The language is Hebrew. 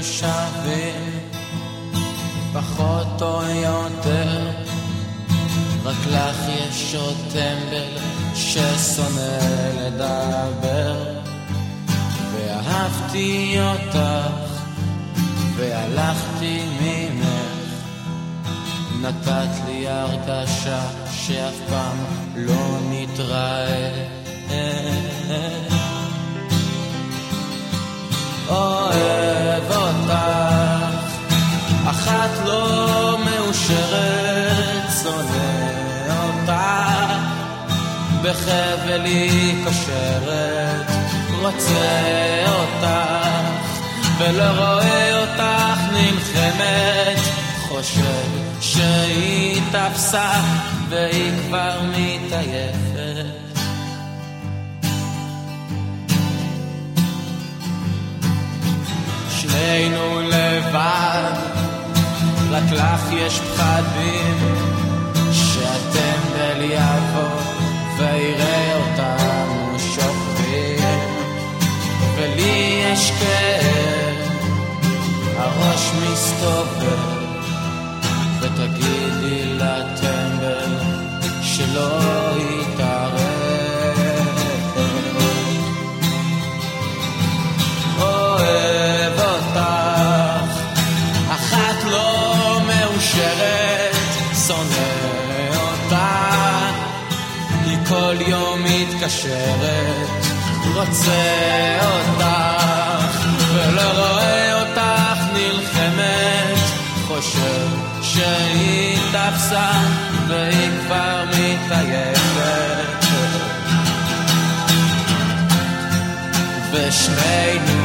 שווים, פחות או יותר, רק לך יש עוד טמבל ששונא לדבר, ואהבתי אותך, והלכתי ממך, נתת לי הרגשה שאף פעם לא נתראה. אותך, בחבלי קושרת, רוצה אותך, ולא רואה אותך נלחמת, חושב שהיא תפסה והיא כבר מתעייפת. שנינו לבד, רק לך יש פחדים, שהטמבל יבוא ויראה אותנו שוכבים, ולי יש כאב, הראש מסתובב, ותגידי לטמבל שלא כל יום מתקשרת, רוצה אותך, ולא רואה אותך נלחמת, חושב שהיא תפסה והיא כבר מתעייפת. ושנינו